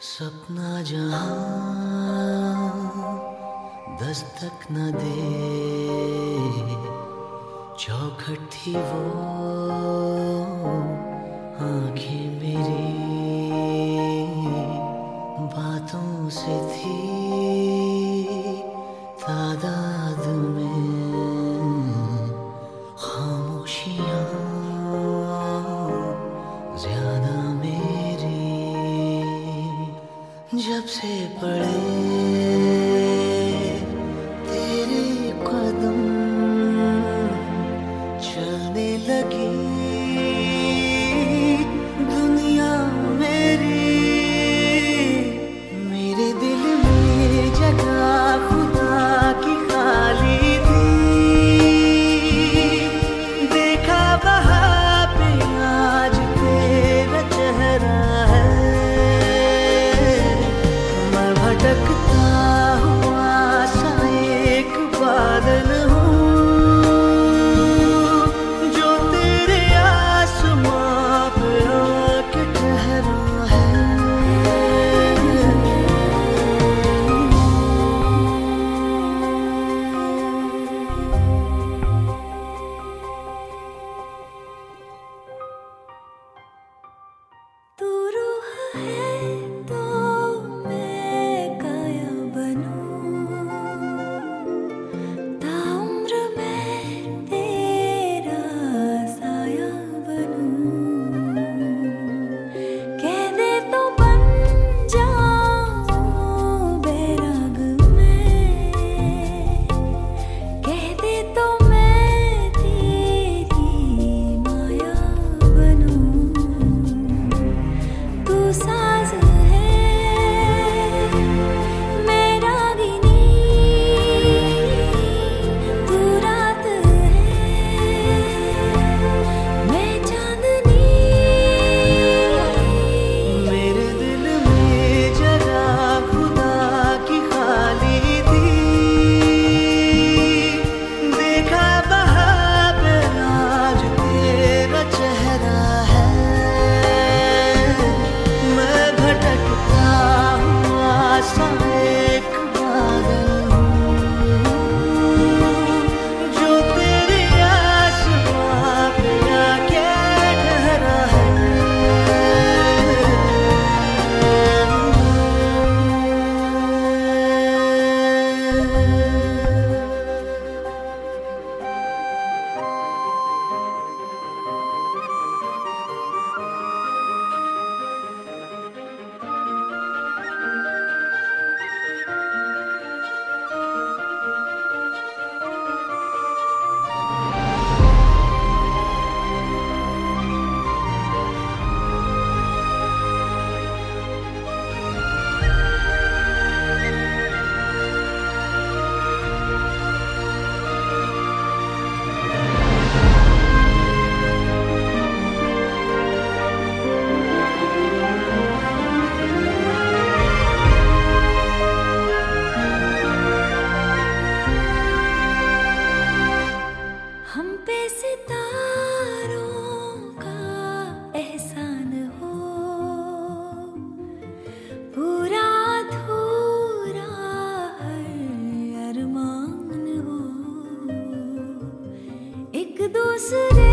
सपना जहाँ दस्तक न दे, चौखट थी वो आँखें मेरी, बातों से थी तादाद में। से पड़े दूसरे